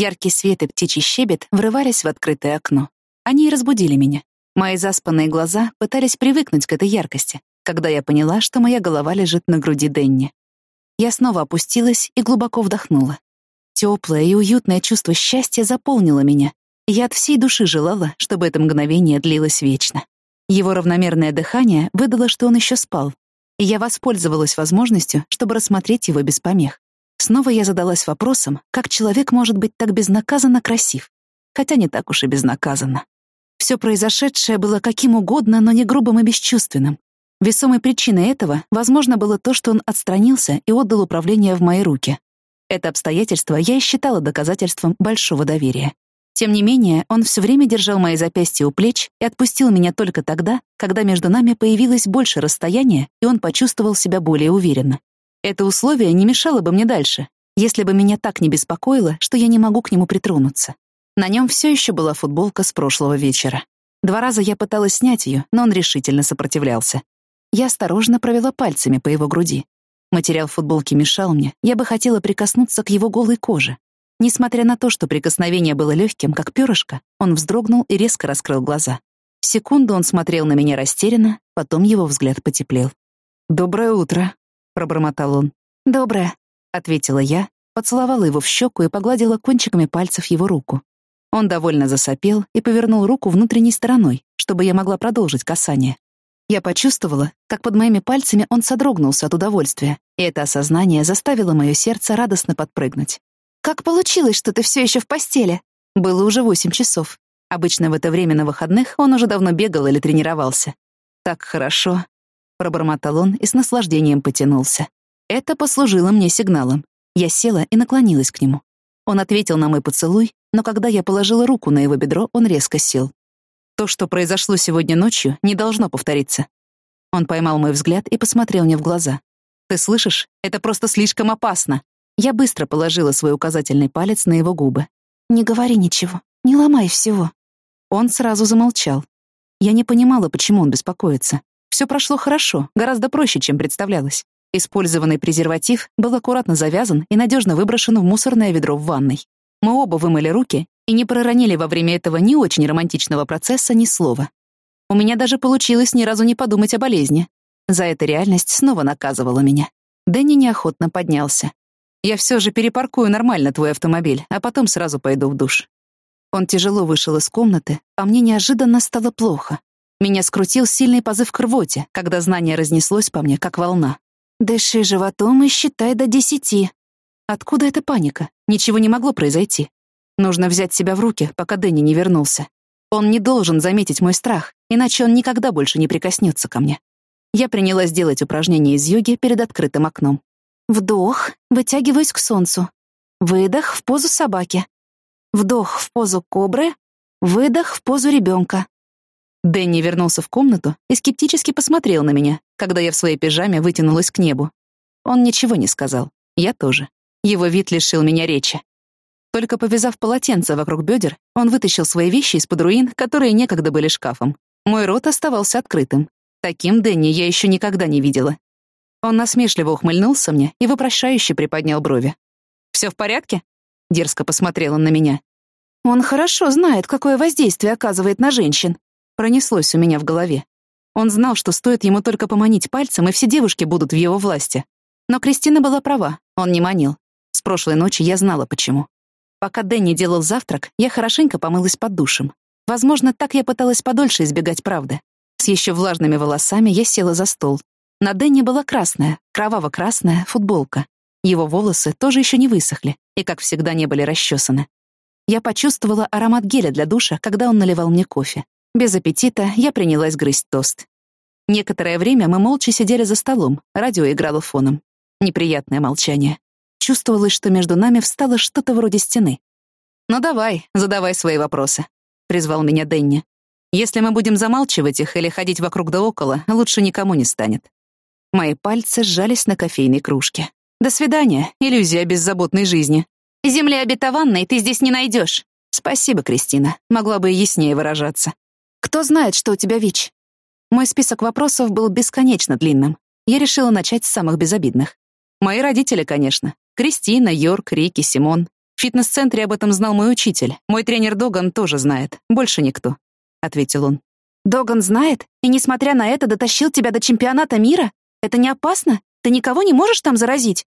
Яркий свет и птичий щебет врывались в открытое окно. Они разбудили меня. Мои заспанные глаза пытались привыкнуть к этой яркости, когда я поняла, что моя голова лежит на груди Денни. Я снова опустилась и глубоко вдохнула. Теплое и уютное чувство счастья заполнило меня. Я от всей души желала, чтобы это мгновение длилось вечно. Его равномерное дыхание выдало, что он еще спал, и я воспользовалась возможностью, чтобы рассмотреть его без помех. Снова я задалась вопросом, как человек может быть так безнаказанно красив, хотя не так уж и безнаказанно. Все произошедшее было каким угодно, но не грубым и бесчувственным. Весомой причиной этого, возможно, было то, что он отстранился и отдал управление в мои руки. Это обстоятельство я и считала доказательством большого доверия. Тем не менее, он все время держал мои запястья у плеч и отпустил меня только тогда, когда между нами появилось больше расстояния, и он почувствовал себя более уверенно. Это условие не мешало бы мне дальше, если бы меня так не беспокоило, что я не могу к нему притронуться. На нем все еще была футболка с прошлого вечера. Два раза я пыталась снять ее, но он решительно сопротивлялся. Я осторожно провела пальцами по его груди. Материал футболки мешал мне, я бы хотела прикоснуться к его голой коже. Несмотря на то, что прикосновение было легким, как перышко, он вздрогнул и резко раскрыл глаза. Секунду он смотрел на меня растерянно, потом его взгляд потеплел. «Доброе утро», пробормотал он. «Доброе», — ответила я, поцеловала его в щеку и погладила кончиками пальцев его руку. Он довольно засопел и повернул руку внутренней стороной, чтобы я могла продолжить касание. Я почувствовала, как под моими пальцами он содрогнулся от удовольствия, и это осознание заставило мое сердце радостно подпрыгнуть. «Как получилось, что ты все еще в постели?» Было уже восемь часов. Обычно в это время на выходных он уже давно бегал или тренировался. Так хорошо, пробормотал он и с наслаждением потянулся. Это послужило мне сигналом. Я села и наклонилась к нему. Он ответил на мой поцелуй, но когда я положила руку на его бедро, он резко сел. То, что произошло сегодня ночью, не должно повториться. Он поймал мой взгляд и посмотрел мне в глаза. «Ты слышишь? Это просто слишком опасно!» Я быстро положила свой указательный палец на его губы. «Не говори ничего, не ломай всего». Он сразу замолчал. Я не понимала, почему он беспокоится. Все прошло хорошо, гораздо проще, чем представлялось. Использованный презерватив был аккуратно завязан и надежно выброшен в мусорное ведро в ванной. Мы оба вымыли руки и не проронили во время этого не очень романтичного процесса ни слова. У меня даже получилось ни разу не подумать о болезни. За это реальность снова наказывала меня. Дэнни неохотно поднялся. «Я все же перепаркую нормально твой автомобиль, а потом сразу пойду в душ». Он тяжело вышел из комнаты, а мне неожиданно стало плохо. Меня скрутил сильный позыв к рвоте, когда знание разнеслось по мне, как волна. «Дыши животом и считай до десяти». Откуда эта паника? Ничего не могло произойти. Нужно взять себя в руки, пока Дэнни не вернулся. Он не должен заметить мой страх, иначе он никогда больше не прикоснется ко мне. Я принялась делать упражнения из йоги перед открытым окном. Вдох, вытягиваюсь к солнцу. Выдох в позу собаки. Вдох в позу кобры. Выдох в позу ребенка. Дэнни вернулся в комнату и скептически посмотрел на меня, когда я в своей пижаме вытянулась к небу. Он ничего не сказал. Я тоже. Его вид лишил меня речи. Только повязав полотенце вокруг бедер, он вытащил свои вещи из-под руин, которые некогда были шкафом. Мой рот оставался открытым. Таким Дэнни я еще никогда не видела. Он насмешливо ухмыльнулся мне и вопрошающе приподнял брови. «Все в порядке?» — дерзко посмотрел он на меня. «Он хорошо знает, какое воздействие оказывает на женщин», Пронеслось у меня в голове. Он знал, что стоит ему только поманить пальцем, и все девушки будут в его власти. Но Кристина была права, он не манил. С прошлой ночи я знала, почему. Пока Дэнни делал завтрак, я хорошенько помылась под душем. Возможно, так я пыталась подольше избегать правды. С еще влажными волосами я села за стол. На Дэнни была красная, кроваво-красная футболка. Его волосы тоже еще не высохли и, как всегда, не были расчесаны. Я почувствовала аромат геля для душа, когда он наливал мне кофе. Без аппетита я принялась грызть тост. Некоторое время мы молча сидели за столом, радио играло фоном. Неприятное молчание. Чувствовалось, что между нами встало что-то вроде стены. «Ну давай, задавай свои вопросы», — призвал меня Дэнни. «Если мы будем замалчивать их или ходить вокруг да около, лучше никому не станет». Мои пальцы сжались на кофейной кружке. «До свидания, иллюзия беззаботной жизни. Земли обетованной ты здесь не найдешь. Спасибо, Кристина, могла бы и яснее выражаться. Кто знает, что у тебя ВИЧ? Мой список вопросов был бесконечно длинным. Я решила начать с самых безобидных. Мои родители, конечно. Кристина, Йорк, Рики, Симон. В фитнес-центре об этом знал мой учитель. Мой тренер Доган тоже знает. Больше никто», — ответил он. «Доган знает? И, несмотря на это, дотащил тебя до чемпионата мира? Это не опасно? Ты никого не можешь там заразить?»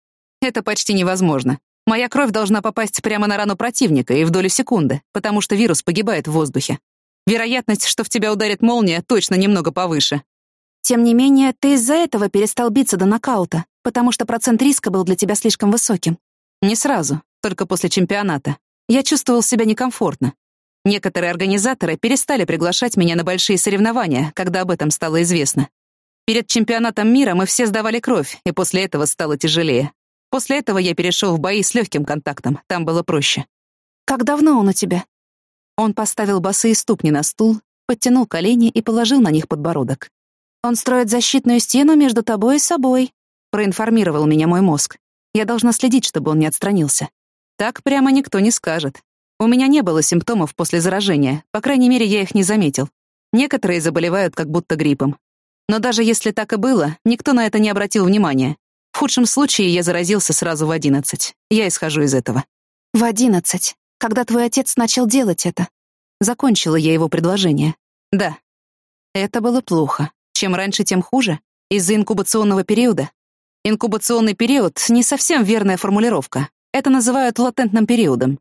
«Это почти невозможно. Моя кровь должна попасть прямо на рану противника и в долю секунды, потому что вирус погибает в воздухе. Вероятность, что в тебя ударит молния, точно немного повыше». «Тем не менее, ты из-за этого перестал биться до нокаута, потому что процент риска был для тебя слишком высоким». «Не сразу только после чемпионата. Я чувствовал себя некомфортно. Некоторые организаторы перестали приглашать меня на большие соревнования, когда об этом стало известно. Перед чемпионатом мира мы все сдавали кровь, и после этого стало тяжелее. После этого я перешел в бои с легким контактом, там было проще. «Как давно он у тебя?» Он поставил босые ступни на стул, подтянул колени и положил на них подбородок. «Он строит защитную стену между тобой и собой», проинформировал меня мой мозг. Я должна следить, чтобы он не отстранился. Так прямо никто не скажет. У меня не было симптомов после заражения, по крайней мере, я их не заметил. Некоторые заболевают как будто гриппом. Но даже если так и было, никто на это не обратил внимания. В худшем случае я заразился сразу в одиннадцать. Я исхожу из этого. В одиннадцать. Когда твой отец начал делать это? Закончила я его предложение. Да. Это было плохо. Чем раньше, тем хуже. Из-за инкубационного периода. Инкубационный период — не совсем верная формулировка. Это называют латентным периодом.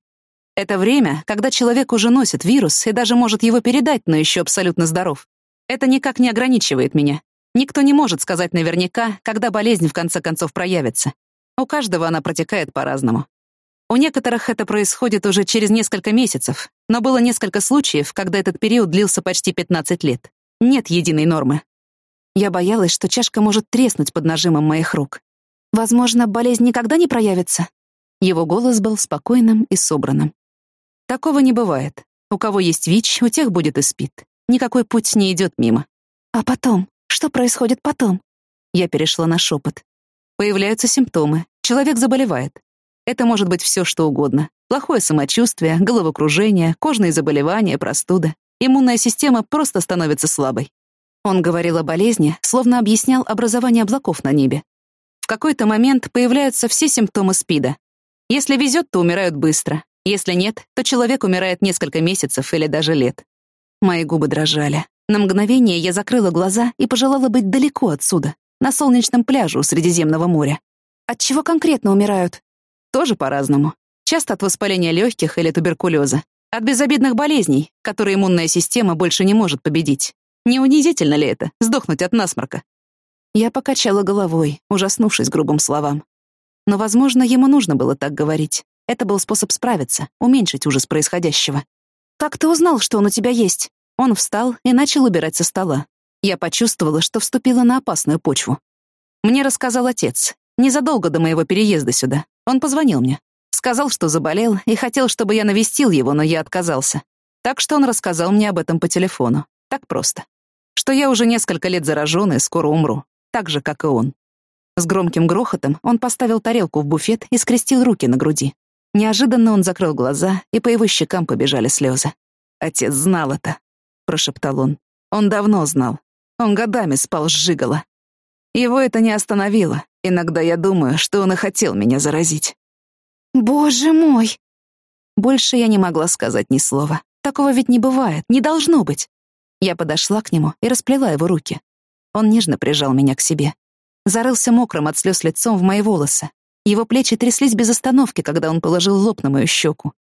Это время, когда человек уже носит вирус и даже может его передать, но еще абсолютно здоров. Это никак не ограничивает меня. Никто не может сказать наверняка, когда болезнь в конце концов проявится. У каждого она протекает по-разному. У некоторых это происходит уже через несколько месяцев, но было несколько случаев, когда этот период длился почти 15 лет. Нет единой нормы. Я боялась, что чашка может треснуть под нажимом моих рук. Возможно, болезнь никогда не проявится? Его голос был спокойным и собранным. Такого не бывает. У кого есть ВИЧ, у тех будет и СПИД. Никакой путь не идет мимо. А потом? Что происходит потом? Я перешла на шепот. Появляются симптомы. Человек заболевает. Это может быть все, что угодно. Плохое самочувствие, головокружение, кожные заболевания, простуда. Иммунная система просто становится слабой. Он говорил о болезни, словно объяснял образование облаков на небе. В какой-то момент появляются все симптомы СПИДа. Если везет, то умирают быстро. Если нет, то человек умирает несколько месяцев или даже лет. Мои губы дрожали. На мгновение я закрыла глаза и пожелала быть далеко отсюда, на солнечном пляже у Средиземного моря. От чего конкретно умирают? Тоже по-разному. Часто от воспаления легких или туберкулеза. От безобидных болезней, которые иммунная система больше не может победить. Не унизительно ли это — сдохнуть от насморка? Я покачала головой, ужаснувшись грубым словам. Но, возможно, ему нужно было так говорить. Это был способ справиться, уменьшить ужас происходящего. «Как ты узнал, что он у тебя есть?» Он встал и начал убирать со стола. Я почувствовала, что вступила на опасную почву. Мне рассказал отец. Незадолго до моего переезда сюда. Он позвонил мне. Сказал, что заболел, и хотел, чтобы я навестил его, но я отказался. Так что он рассказал мне об этом по телефону. Так просто. Что я уже несколько лет заражен и скоро умру. Так же, как и он. С громким грохотом он поставил тарелку в буфет и скрестил руки на груди. Неожиданно он закрыл глаза, и по его щекам побежали слезы. «Отец знал это», — прошептал он. «Он давно знал. Он годами спал с Жигала. Его это не остановило. Иногда я думаю, что он и хотел меня заразить». «Боже мой!» Больше я не могла сказать ни слова. Такого ведь не бывает, не должно быть. Я подошла к нему и расплела его руки. Он нежно прижал меня к себе зарылся мокрым от слез лицом в мои волосы. Его плечи тряслись без остановки, когда он положил лоб на мою щеку.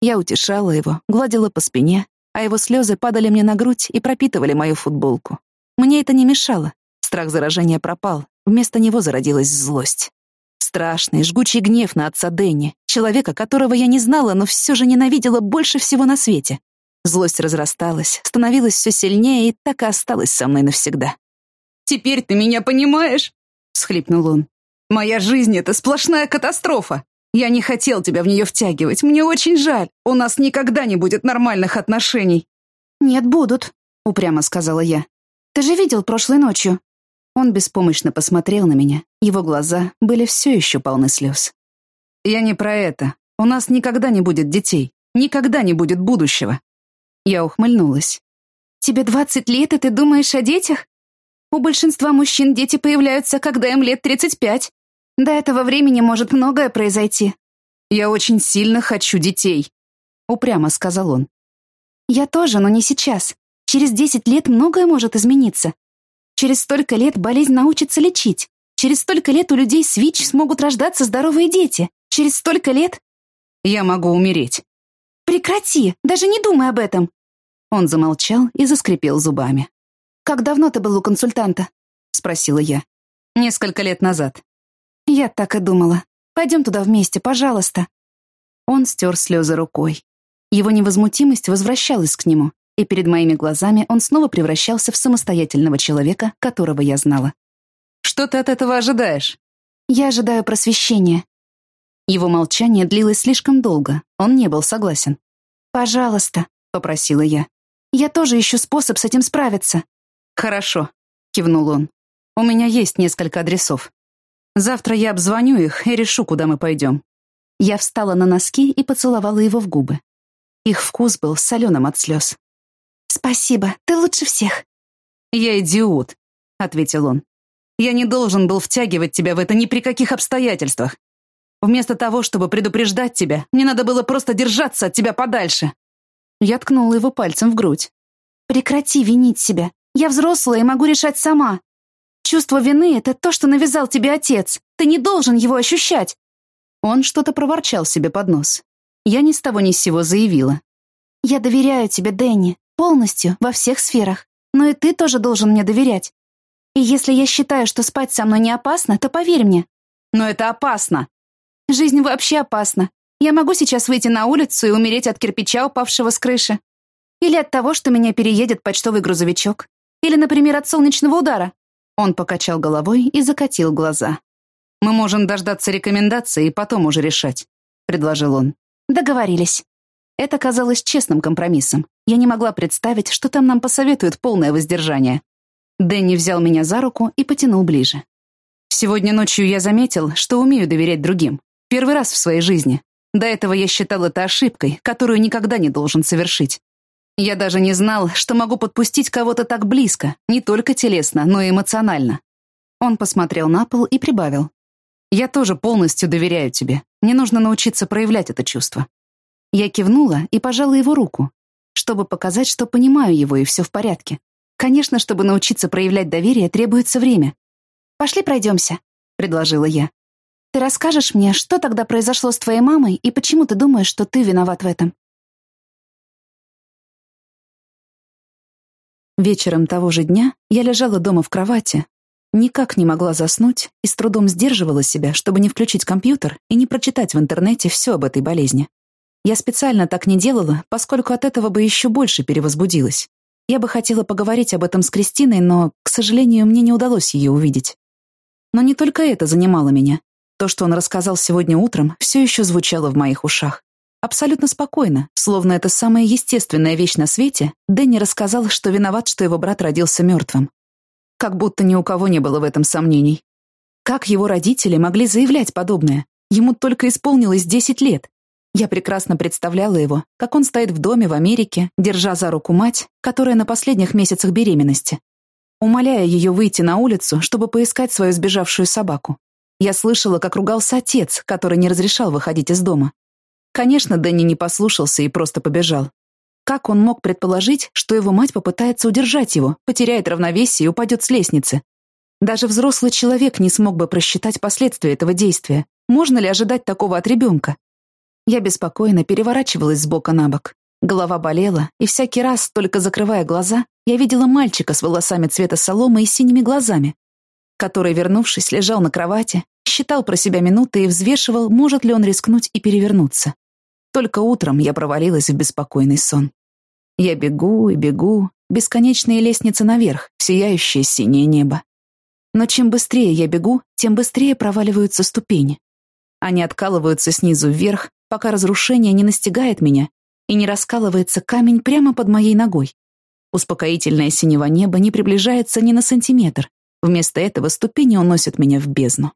Я утешала его, гладила по спине, а его слезы падали мне на грудь и пропитывали мою футболку. Мне это не мешало. Страх заражения пропал, вместо него зародилась злость. Страшный, жгучий гнев на отца Дэнни, человека, которого я не знала, но все же ненавидела больше всего на свете. Злость разрасталась, становилась все сильнее и так и осталась со мной навсегда. «Теперь ты меня понимаешь?» всхлипнул он. «Моя жизнь — это сплошная катастрофа. Я не хотел тебя в нее втягивать. Мне очень жаль. У нас никогда не будет нормальных отношений». «Нет, будут», — упрямо сказала я. «Ты же видел прошлой ночью». Он беспомощно посмотрел на меня. Его глаза были все еще полны слез. «Я не про это. У нас никогда не будет детей. Никогда не будет будущего». Я ухмыльнулась. «Тебе двадцать лет, и ты думаешь о детях? У большинства мужчин дети появляются, когда им лет 35. До этого времени может многое произойти. «Я очень сильно хочу детей», — упрямо сказал он. «Я тоже, но не сейчас. Через 10 лет многое может измениться. Через столько лет болезнь научится лечить. Через столько лет у людей с ВИЧ смогут рождаться здоровые дети. Через столько лет...» «Я могу умереть». «Прекрати! Даже не думай об этом!» Он замолчал и заскрипел зубами. «Как давно ты был у консультанта?» — спросила я. «Несколько лет назад». «Я так и думала. Пойдем туда вместе, пожалуйста». Он стер слезы рукой. Его невозмутимость возвращалась к нему, и перед моими глазами он снова превращался в самостоятельного человека, которого я знала. «Что ты от этого ожидаешь?» «Я ожидаю просвещения». Его молчание длилось слишком долго, он не был согласен. «Пожалуйста», — попросила я. Я тоже ищу способ с этим справиться». «Хорошо», — кивнул он. «У меня есть несколько адресов. Завтра я обзвоню их и решу, куда мы пойдем». Я встала на носки и поцеловала его в губы. Их вкус был соленым от слез. «Спасибо, ты лучше всех». «Я идиот», — ответил он. «Я не должен был втягивать тебя в это ни при каких обстоятельствах. Вместо того, чтобы предупреждать тебя, мне надо было просто держаться от тебя подальше». Я ткнула его пальцем в грудь. «Прекрати винить себя. Я взрослая и могу решать сама. Чувство вины — это то, что навязал тебе отец. Ты не должен его ощущать». Он что-то проворчал себе под нос. Я ни с того ни с сего заявила. «Я доверяю тебе, Дэнни, полностью, во всех сферах. Но и ты тоже должен мне доверять. И если я считаю, что спать со мной не опасно, то поверь мне». «Но это опасно». «Жизнь вообще опасна. Я могу сейчас выйти на улицу и умереть от кирпича, упавшего с крыши. Или от того, что меня переедет почтовый грузовичок. Или, например, от солнечного удара. Он покачал головой и закатил глаза. «Мы можем дождаться рекомендации и потом уже решать», — предложил он. «Договорились». Это казалось честным компромиссом. Я не могла представить, что там нам посоветуют полное воздержание. Дэнни взял меня за руку и потянул ближе. Сегодня ночью я заметил, что умею доверять другим. Первый раз в своей жизни. До этого я считал это ошибкой, которую никогда не должен совершить. Я даже не знал, что могу подпустить кого-то так близко, не только телесно, но и эмоционально. Он посмотрел на пол и прибавил. «Я тоже полностью доверяю тебе. Мне нужно научиться проявлять это чувство». Я кивнула и пожала его руку, чтобы показать, что понимаю его и все в порядке. Конечно, чтобы научиться проявлять доверие, требуется время. «Пошли пройдемся», — предложила я. Ты расскажешь мне, что тогда произошло с твоей мамой и почему ты думаешь, что ты виноват в этом?» Вечером того же дня я лежала дома в кровати, никак не могла заснуть и с трудом сдерживала себя, чтобы не включить компьютер и не прочитать в интернете все об этой болезни. Я специально так не делала, поскольку от этого бы еще больше перевозбудилась. Я бы хотела поговорить об этом с Кристиной, но, к сожалению, мне не удалось ее увидеть. Но не только это занимало меня. То, что он рассказал сегодня утром, все еще звучало в моих ушах. Абсолютно спокойно, словно это самая естественная вещь на свете, Дэнни рассказал, что виноват, что его брат родился мертвым. Как будто ни у кого не было в этом сомнений. Как его родители могли заявлять подобное? Ему только исполнилось 10 лет. Я прекрасно представляла его, как он стоит в доме в Америке, держа за руку мать, которая на последних месяцах беременности, умоляя ее выйти на улицу, чтобы поискать свою сбежавшую собаку. Я слышала, как ругался отец, который не разрешал выходить из дома. Конечно, Дэнни не послушался и просто побежал. Как он мог предположить, что его мать попытается удержать его, потеряет равновесие и упадет с лестницы? Даже взрослый человек не смог бы просчитать последствия этого действия. Можно ли ожидать такого от ребенка? Я беспокойно переворачивалась с бока на бок. Голова болела, и всякий раз, только закрывая глаза, я видела мальчика с волосами цвета соломы и синими глазами, который, вернувшись, лежал на кровати, считал про себя минуты и взвешивал, может ли он рискнуть и перевернуться. Только утром я провалилась в беспокойный сон. Я бегу и бегу, бесконечные лестницы наверх, сияющее синее небо. Но чем быстрее я бегу, тем быстрее проваливаются ступени. Они откалываются снизу вверх, пока разрушение не настигает меня и не раскалывается камень прямо под моей ногой. Успокоительное синего неба не приближается ни на сантиметр, Вместо этого ступени уносят меня в бездну.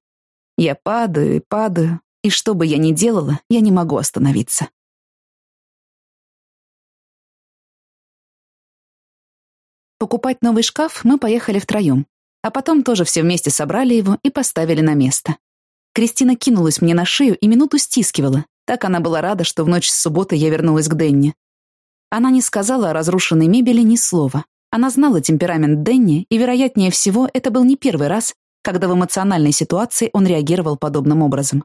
Я падаю и падаю, и что бы я ни делала, я не могу остановиться. Покупать новый шкаф мы поехали втроем. а потом тоже все вместе собрали его и поставили на место. Кристина кинулась мне на шею и минуту стискивала. Так она была рада, что в ночь с субботы я вернулась к Денни. Она не сказала о разрушенной мебели ни слова. Она знала темперамент Денни, и, вероятнее всего, это был не первый раз, когда в эмоциональной ситуации он реагировал подобным образом.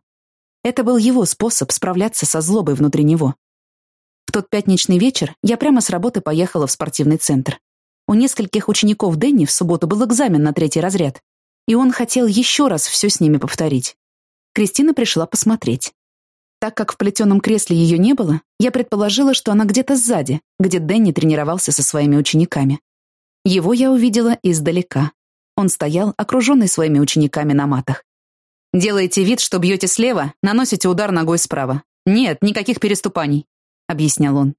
Это был его способ справляться со злобой внутри него. В тот пятничный вечер я прямо с работы поехала в спортивный центр. У нескольких учеников Дэнни в субботу был экзамен на третий разряд, и он хотел еще раз все с ними повторить. Кристина пришла посмотреть. Так как в плетеном кресле ее не было, я предположила, что она где-то сзади, где Дэнни тренировался со своими учениками. Его я увидела издалека. Он стоял, окруженный своими учениками на матах. «Делаете вид, что бьете слева, наносите удар ногой справа. Нет, никаких переступаний», — объяснял он.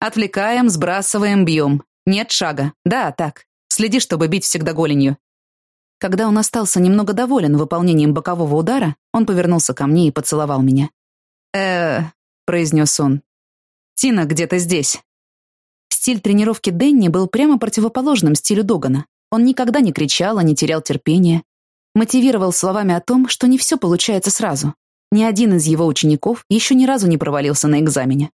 «Отвлекаем, сбрасываем, бьем. Нет шага. Да, так. Следи, чтобы бить всегда голенью. Когда он остался немного доволен выполнением бокового удара, он повернулся ко мне и поцеловал меня. э произнес он. «Тина где-то здесь». Стиль тренировки Дэнни был прямо противоположным стилю Догана. Он никогда не кричал, а не терял терпения. Мотивировал словами о том, что не все получается сразу. Ни один из его учеников еще ни разу не провалился на экзамене.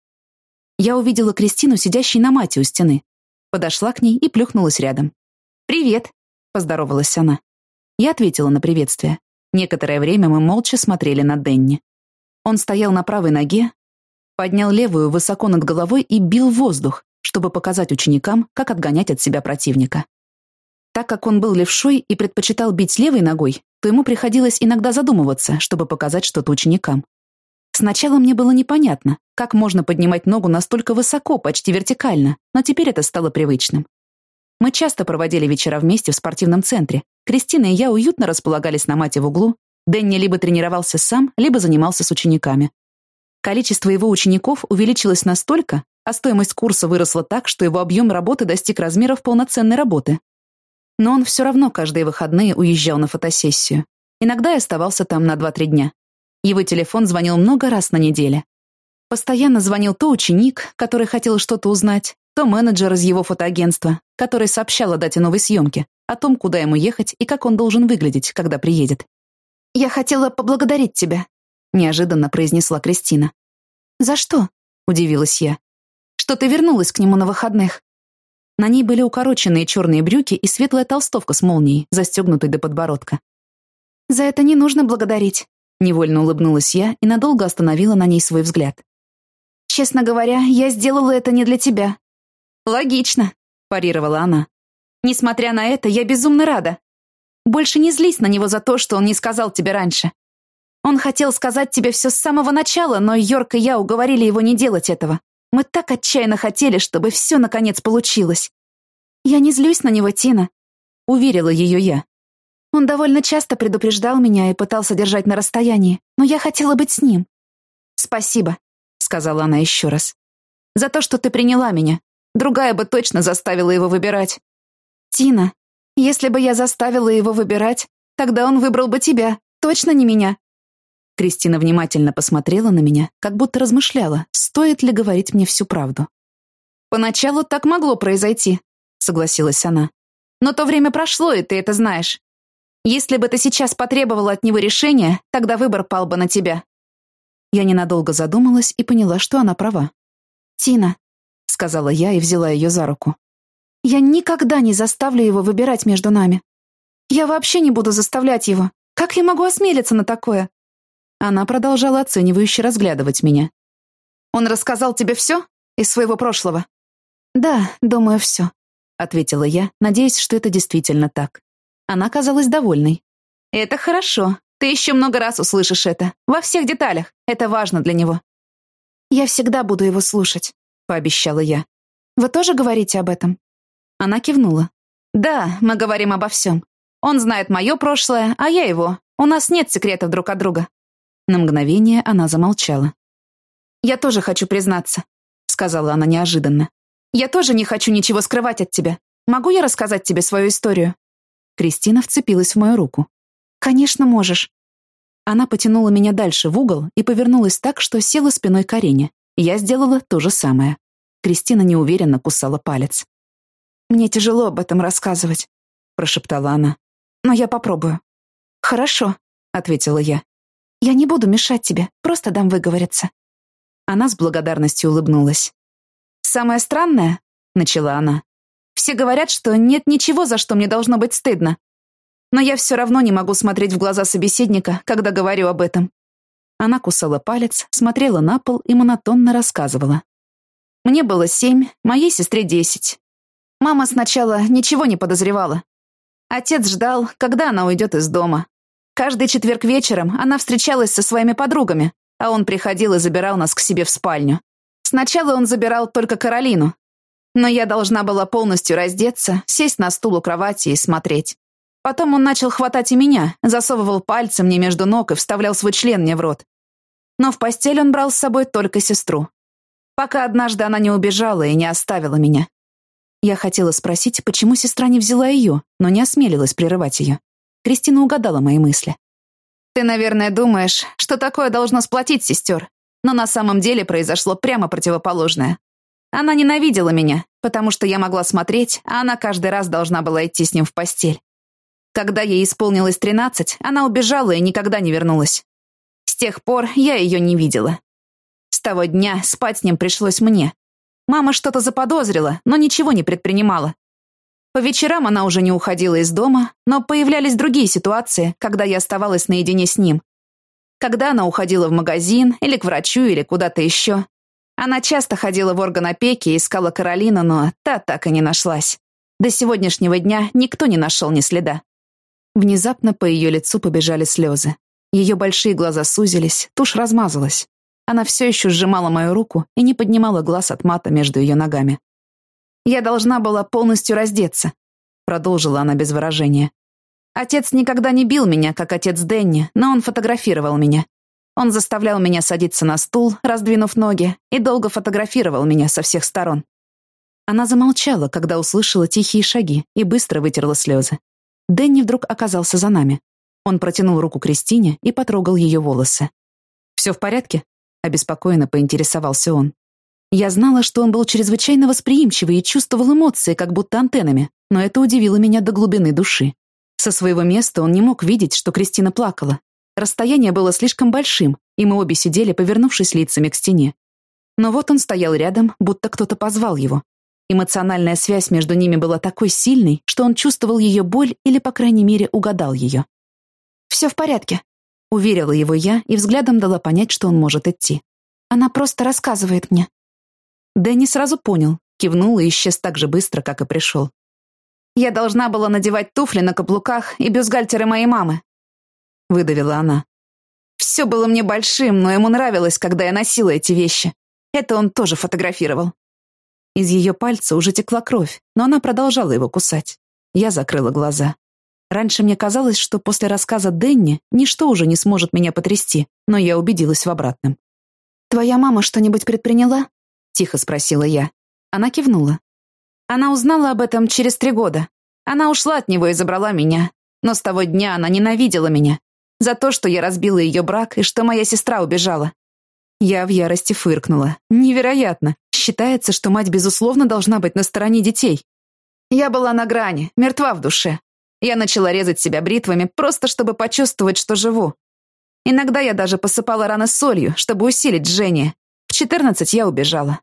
Я увидела Кристину, сидящей на мате у стены. Подошла к ней и плюхнулась рядом. «Привет», — поздоровалась она. Я ответила на приветствие. Некоторое время мы молча смотрели на Денни. Он стоял на правой ноге, поднял левую высоко над головой и бил воздух, чтобы показать ученикам, как отгонять от себя противника. Так как он был левшой и предпочитал бить левой ногой, то ему приходилось иногда задумываться, чтобы показать что-то ученикам. Сначала мне было непонятно, как можно поднимать ногу настолько высоко, почти вертикально, но теперь это стало привычным. Мы часто проводили вечера вместе в спортивном центре. Кристина и я уютно располагались на мате в углу. Дэнни либо тренировался сам, либо занимался с учениками. Количество его учеников увеличилось настолько, а стоимость курса выросла так, что его объем работы достиг размеров полноценной работы. Но он все равно каждые выходные уезжал на фотосессию. Иногда и оставался там на 2-3 дня. Его телефон звонил много раз на неделе. Постоянно звонил то ученик, который хотел что-то узнать, то менеджер из его фотоагентства, который сообщал о дате новой съемки, о том, куда ему ехать и как он должен выглядеть, когда приедет. «Я хотела поблагодарить тебя», — неожиданно произнесла Кристина. «За что?» — удивилась я. «Что ты вернулась к нему на выходных?» На ней были укороченные черные брюки и светлая толстовка с молнией, застегнутой до подбородка. «За это не нужно благодарить», — невольно улыбнулась я и надолго остановила на ней свой взгляд. «Честно говоря, я сделала это не для тебя. «Логично», — парировала она. «Несмотря на это, я безумно рада. Больше не злись на него за то, что он не сказал тебе раньше. Он хотел сказать тебе все с самого начала, но Йорк и я уговорили его не делать этого. Мы так отчаянно хотели, чтобы все наконец получилось. Я не злюсь на него, Тина», — уверила ее я. Он довольно часто предупреждал меня и пытался держать на расстоянии, но я хотела быть с ним. «Спасибо», — сказала она еще раз, — «за то, что ты приняла меня, Другая бы точно заставила его выбирать. Тина, если бы я заставила его выбирать, тогда он выбрал бы тебя, точно не меня. Кристина внимательно посмотрела на меня, как будто размышляла, стоит ли говорить мне всю правду. «Поначалу так могло произойти», — согласилась она. «Но то время прошло, и ты это знаешь. Если бы ты сейчас потребовала от него решения, тогда выбор пал бы на тебя». Я ненадолго задумалась и поняла, что она права. «Тина, сказала я и взяла ее за руку. «Я никогда не заставлю его выбирать между нами. Я вообще не буду заставлять его. Как я могу осмелиться на такое?» Она продолжала оценивающе разглядывать меня. «Он рассказал тебе все из своего прошлого?» «Да, думаю, все», — ответила я, надеясь, что это действительно так. Она казалась довольной. «Это хорошо. Ты еще много раз услышишь это. Во всех деталях. Это важно для него». «Я всегда буду его слушать», — пообещала я. «Вы тоже говорите об этом?» Она кивнула. «Да, мы говорим обо всем. Он знает мое прошлое, а я его. У нас нет секретов друг от друга». На мгновение она замолчала. «Я тоже хочу признаться», — сказала она неожиданно. «Я тоже не хочу ничего скрывать от тебя. Могу я рассказать тебе свою историю?» Кристина вцепилась в мою руку. «Конечно, можешь». Она потянула меня дальше в угол и повернулась так, что села спиной к арене. Я сделала то же самое. Кристина неуверенно кусала палец. «Мне тяжело об этом рассказывать», — прошептала она. но я попробую». «Хорошо», — ответила я. «Я не буду мешать тебе, просто дам выговориться». Она с благодарностью улыбнулась. «Самое странное», — начала она, «все говорят, что нет ничего, за что мне должно быть стыдно. Но я все равно не могу смотреть в глаза собеседника, когда говорю об этом». Она кусала палец, смотрела на пол и монотонно рассказывала. «Мне было семь, моей сестре десять. Мама сначала ничего не подозревала. Отец ждал, когда она уйдет из дома. Каждый четверг вечером она встречалась со своими подругами, а он приходил и забирал нас к себе в спальню. Сначала он забирал только Каролину, но я должна была полностью раздеться, сесть на стул у кровати и смотреть. Потом он начал хватать и меня, засовывал пальцы мне между ног и вставлял свой член мне в рот. Но в постель он брал с собой только сестру. Пока однажды она не убежала и не оставила меня. Я хотела спросить, почему сестра не взяла ее, но не осмелилась прерывать ее. Кристина угадала мои мысли. «Ты, наверное, думаешь, что такое должно сплотить сестер, но на самом деле произошло прямо противоположное. Она ненавидела меня, потому что я могла смотреть, а она каждый раз должна была идти с ним в постель. Когда ей исполнилось тринадцать, она убежала и никогда не вернулась. С тех пор я ее не видела. С того дня спать с ним пришлось мне, Мама что-то заподозрила, но ничего не предпринимала. По вечерам она уже не уходила из дома, но появлялись другие ситуации, когда я оставалась наедине с ним. Когда она уходила в магазин, или к врачу, или куда-то еще. Она часто ходила в орган опеки и искала Каролину, но та так и не нашлась. До сегодняшнего дня никто не нашел ни следа. Внезапно по ее лицу побежали слезы. Ее большие глаза сузились, тушь размазалась. Она все еще сжимала мою руку и не поднимала глаз от мата между ее ногами. «Я должна была полностью раздеться», — продолжила она без выражения. «Отец никогда не бил меня, как отец Дэнни, но он фотографировал меня. Он заставлял меня садиться на стул, раздвинув ноги, и долго фотографировал меня со всех сторон». Она замолчала, когда услышала тихие шаги, и быстро вытерла слезы. Дэнни вдруг оказался за нами. Он протянул руку Кристине и потрогал ее волосы. «Все в порядке?» Обеспокоенно поинтересовался он. Я знала, что он был чрезвычайно восприимчивый и чувствовал эмоции, как будто антеннами, но это удивило меня до глубины души. Со своего места он не мог видеть, что Кристина плакала. Расстояние было слишком большим, и мы обе сидели, повернувшись лицами к стене. Но вот он стоял рядом, будто кто-то позвал его. Эмоциональная связь между ними была такой сильной, что он чувствовал ее боль или, по крайней мере, угадал ее. «Все в порядке», Уверила его я и взглядом дала понять, что он может идти. Она просто рассказывает мне. Дэнни сразу понял, кивнул и исчез так же быстро, как и пришел. «Я должна была надевать туфли на каблуках и бюстгальтеры моей мамы», — выдавила она. «Все было мне большим, но ему нравилось, когда я носила эти вещи. Это он тоже фотографировал». Из ее пальца уже текла кровь, но она продолжала его кусать. Я закрыла глаза. Раньше мне казалось, что после рассказа Денни ничто уже не сможет меня потрясти, но я убедилась в обратном. «Твоя мама что-нибудь предприняла?» — тихо спросила я. Она кивнула. Она узнала об этом через три года. Она ушла от него и забрала меня. Но с того дня она ненавидела меня. За то, что я разбила ее брак и что моя сестра убежала. Я в ярости фыркнула. Невероятно. Считается, что мать, безусловно, должна быть на стороне детей. Я была на грани, мертва в душе. Я начала резать себя бритвами, просто чтобы почувствовать, что живу. Иногда я даже посыпала раны солью, чтобы усилить жжение. В четырнадцать я убежала.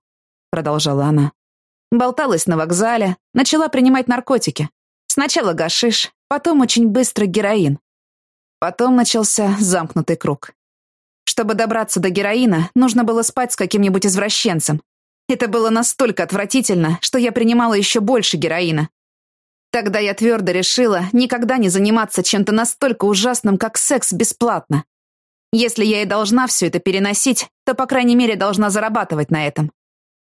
Продолжала она. Болталась на вокзале, начала принимать наркотики. Сначала гашиш, потом очень быстро героин. Потом начался замкнутый круг. Чтобы добраться до героина, нужно было спать с каким-нибудь извращенцем. Это было настолько отвратительно, что я принимала еще больше героина. Тогда я твердо решила никогда не заниматься чем-то настолько ужасным, как секс бесплатно. Если я и должна все это переносить, то, по крайней мере, должна зарабатывать на этом.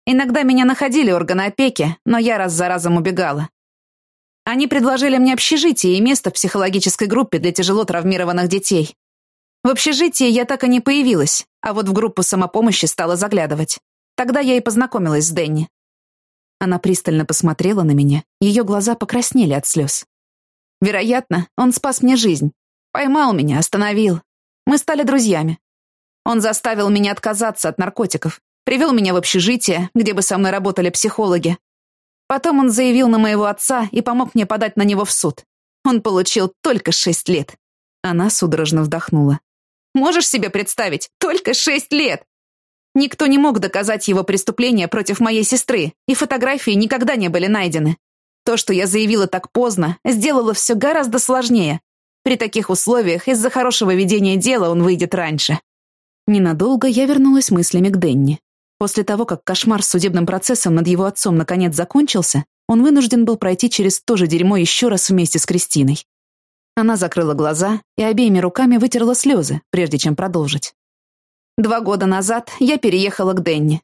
Иногда меня находили органы опеки, но я раз за разом убегала. Они предложили мне общежитие и место в психологической группе для тяжело травмированных детей. В общежитии я так и не появилась, а вот в группу самопомощи стала заглядывать. Тогда я и познакомилась с Дэнни. Она пристально посмотрела на меня, ее глаза покраснели от слез. Вероятно, он спас мне жизнь. Поймал меня, остановил. Мы стали друзьями. Он заставил меня отказаться от наркотиков, привел меня в общежитие, где бы со мной работали психологи. Потом он заявил на моего отца и помог мне подать на него в суд. Он получил только шесть лет. Она судорожно вдохнула. Можешь себе представить? Только шесть лет! Никто не мог доказать его преступление против моей сестры, и фотографии никогда не были найдены. То, что я заявила так поздно, сделало все гораздо сложнее. При таких условиях из-за хорошего ведения дела он выйдет раньше. Ненадолго я вернулась мыслями к Денни. После того, как кошмар с судебным процессом над его отцом наконец закончился, он вынужден был пройти через то же дерьмо еще раз вместе с Кристиной. Она закрыла глаза и обеими руками вытерла слезы, прежде чем продолжить. Два года назад я переехала к Денни.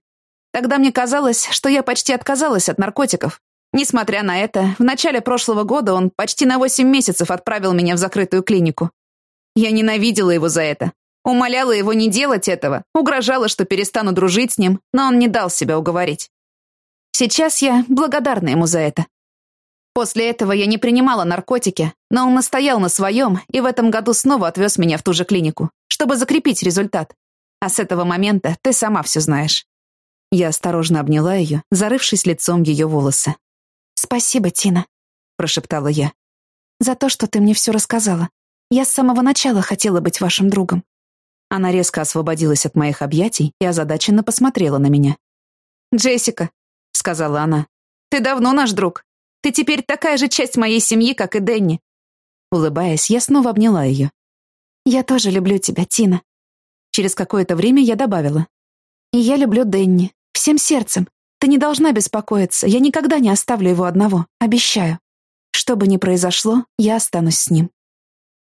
Тогда мне казалось, что я почти отказалась от наркотиков. Несмотря на это, в начале прошлого года он почти на восемь месяцев отправил меня в закрытую клинику. Я ненавидела его за это. Умоляла его не делать этого, угрожала, что перестану дружить с ним, но он не дал себя уговорить. Сейчас я благодарна ему за это. После этого я не принимала наркотики, но он настоял на своем и в этом году снова отвез меня в ту же клинику, чтобы закрепить результат. А с этого момента ты сама все знаешь». Я осторожно обняла ее, зарывшись лицом в ее волосы. «Спасибо, Тина», — прошептала я. «За то, что ты мне все рассказала. Я с самого начала хотела быть вашим другом». Она резко освободилась от моих объятий и озадаченно посмотрела на меня. «Джессика», — сказала она, — «ты давно наш друг. Ты теперь такая же часть моей семьи, как и Дэнни». Улыбаясь, я снова обняла ее. «Я тоже люблю тебя, Тина», Через какое-то время я добавила. «И я люблю Дэнни. Всем сердцем. Ты не должна беспокоиться. Я никогда не оставлю его одного. Обещаю. Что бы ни произошло, я останусь с ним».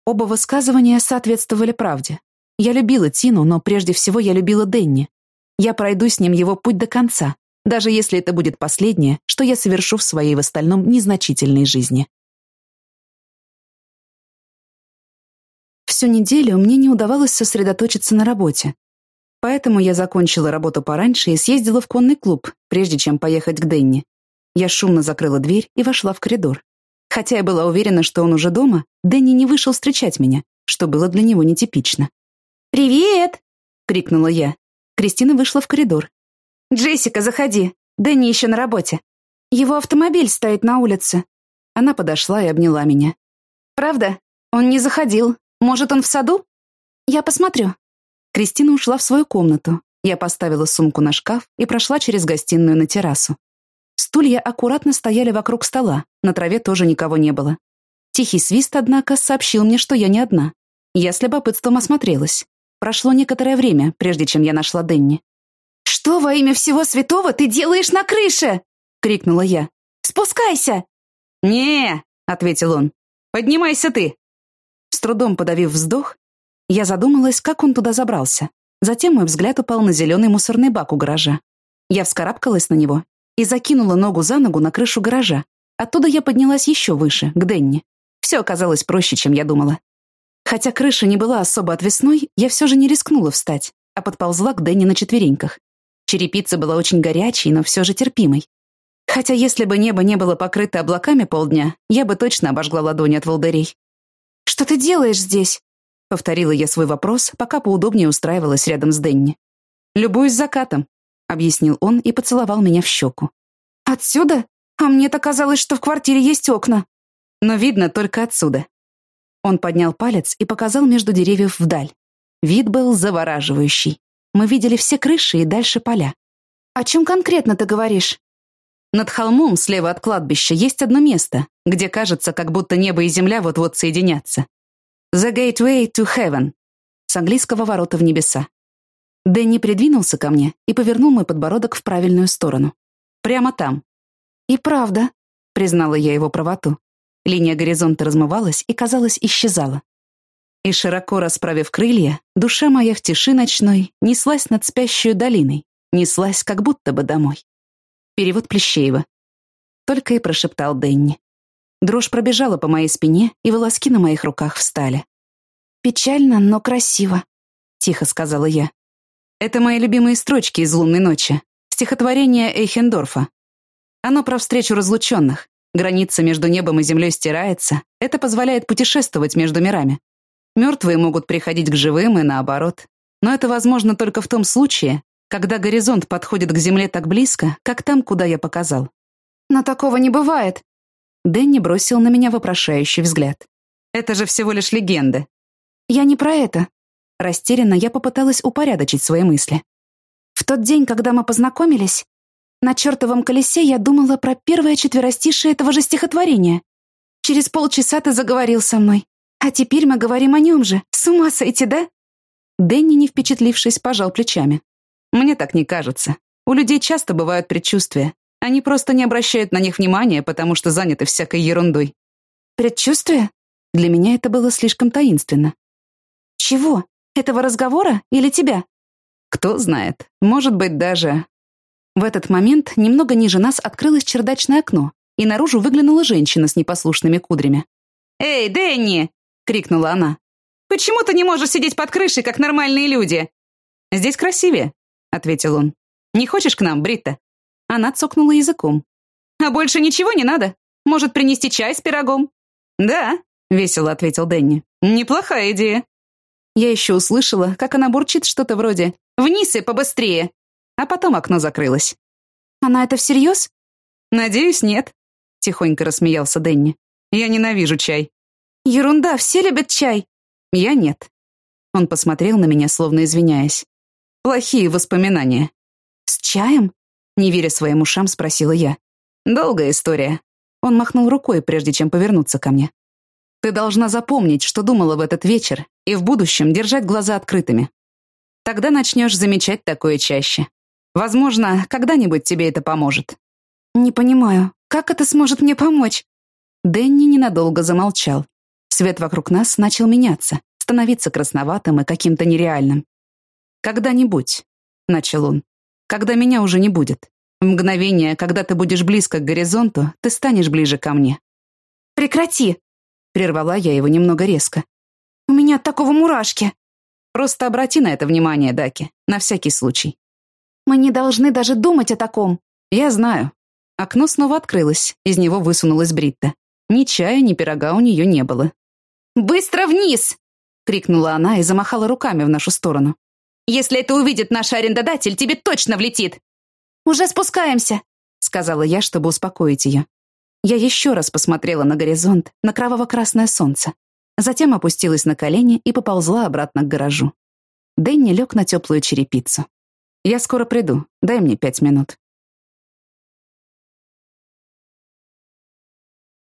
Оба высказывания соответствовали правде. Я любила Тину, но прежде всего я любила Дэнни. Я пройду с ним его путь до конца, даже если это будет последнее, что я совершу в своей в остальном незначительной жизни. Всю неделю мне не удавалось сосредоточиться на работе. Поэтому я закончила работу пораньше и съездила в конный клуб, прежде чем поехать к Денни. Я шумно закрыла дверь и вошла в коридор. Хотя я была уверена, что он уже дома, Дэнни не вышел встречать меня, что было для него нетипично. «Привет!» — крикнула я. Кристина вышла в коридор. «Джессика, заходи. Дэнни еще на работе. Его автомобиль стоит на улице». Она подошла и обняла меня. «Правда? Он не заходил. Может, он в саду? Я посмотрю. Кристина ушла в свою комнату. Я поставила сумку на шкаф и прошла через гостиную на террасу. Стулья аккуратно стояли вокруг стола, на траве тоже никого не было. Тихий свист, однако, сообщил мне, что я не одна. Я с любопытством осмотрелась. Прошло некоторое время, прежде чем я нашла Денни. «Что во имя всего святого ты делаешь на крыше?» — крикнула я. «Спускайся!» «Не!» — ответил он. «Поднимайся ты!» С трудом подавив вздох, я задумалась, как он туда забрался. Затем мой взгляд упал на зеленый мусорный бак у гаража. Я вскарабкалась на него и закинула ногу за ногу на крышу гаража. Оттуда я поднялась еще выше, к Денни. Все оказалось проще, чем я думала. Хотя крыша не была особо отвесной, я все же не рискнула встать, а подползла к Денни на четвереньках. Черепица была очень горячей, но все же терпимой. Хотя если бы небо не было покрыто облаками полдня, я бы точно обожгла ладони от волдырей. «Что ты делаешь здесь?» — повторила я свой вопрос, пока поудобнее устраивалась рядом с Денни. «Любуюсь закатом», — объяснил он и поцеловал меня в щеку. «Отсюда? А мне-то казалось, что в квартире есть окна». «Но видно только отсюда». Он поднял палец и показал между деревьев вдаль. Вид был завораживающий. Мы видели все крыши и дальше поля. «О чем конкретно ты говоришь?» Над холмом, слева от кладбища, есть одно место, где кажется, как будто небо и земля вот-вот соединятся. The Gateway to Heaven. С английского «Ворота в небеса». Дэнни придвинулся ко мне и повернул мой подбородок в правильную сторону. Прямо там. «И правда», — признала я его правоту. Линия горизонта размывалась и, казалось, исчезала. И широко расправив крылья, душа моя в тиши ночной неслась над спящую долиной, неслась как будто бы домой. Перевод Плещеева. Только и прошептал Денни. Дрожь пробежала по моей спине, и волоски на моих руках встали. «Печально, но красиво», — тихо сказала я. «Это мои любимые строчки из «Лунной ночи», стихотворение Эйхендорфа. Оно про встречу разлученных. Граница между небом и землей стирается. Это позволяет путешествовать между мирами. Мертвые могут приходить к живым и наоборот. Но это возможно только в том случае, когда горизонт подходит к земле так близко, как там, куда я показал. «Но такого не бывает!» Дэнни бросил на меня вопрошающий взгляд. Это же всего лишь легенды. Я не про это. Растерянно я попыталась упорядочить свои мысли. В тот день, когда мы познакомились, на чертовом колесе я думала про первое четверостишее этого же стихотворения. Через полчаса ты заговорил со мной. А теперь мы говорим о нем же. С ума сойти, да? Дэнни, не впечатлившись, пожал плечами. Мне так не кажется. У людей часто бывают предчувствия. Они просто не обращают на них внимания, потому что заняты всякой ерундой. Предчувствия? Для меня это было слишком таинственно. Чего? Этого разговора или тебя? Кто знает. Может быть, даже... В этот момент немного ниже нас открылось чердачное окно, и наружу выглянула женщина с непослушными кудрями. «Эй, Дэнни!» — крикнула она. «Почему ты не можешь сидеть под крышей, как нормальные люди?» «Здесь красивее», — ответил он. «Не хочешь к нам, Бритта?» Она цокнула языком. «А больше ничего не надо? Может, принести чай с пирогом?» «Да», — весело ответил Дэнни. «Неплохая идея». Я еще услышала, как она бурчит что-то вроде «Вниз и побыстрее!» А потом окно закрылось. «Она это всерьез?» «Надеюсь, нет», — тихонько рассмеялся Дэнни. «Я ненавижу чай». «Ерунда, все любят чай». «Я нет». Он посмотрел на меня, словно извиняясь. «Плохие воспоминания». «С чаем?» Не веря своим ушам, спросила я. «Долгая история». Он махнул рукой, прежде чем повернуться ко мне. «Ты должна запомнить, что думала в этот вечер, и в будущем держать глаза открытыми. Тогда начнешь замечать такое чаще. Возможно, когда-нибудь тебе это поможет». «Не понимаю, как это сможет мне помочь?» Дэнни ненадолго замолчал. Свет вокруг нас начал меняться, становиться красноватым и каким-то нереальным. «Когда-нибудь», — начал он, — «когда меня уже не будет. В мгновение, когда ты будешь близко к горизонту, ты станешь ближе ко мне». «Прекрати!» — прервала я его немного резко. «У меня от такого мурашки!» «Просто обрати на это внимание, Даки, на всякий случай». «Мы не должны даже думать о таком». «Я знаю». Окно снова открылось, из него высунулась Бритта. Ни чая, ни пирога у нее не было. «Быстро вниз!» — крикнула она и замахала руками в нашу сторону. «Если это увидит наш арендодатель, тебе точно влетит!» «Уже спускаемся!» — сказала я, чтобы успокоить ее. Я еще раз посмотрела на горизонт, на кроваво-красное солнце. Затем опустилась на колени и поползла обратно к гаражу. Дэнни лег на теплую черепицу. «Я скоро приду. Дай мне пять минут».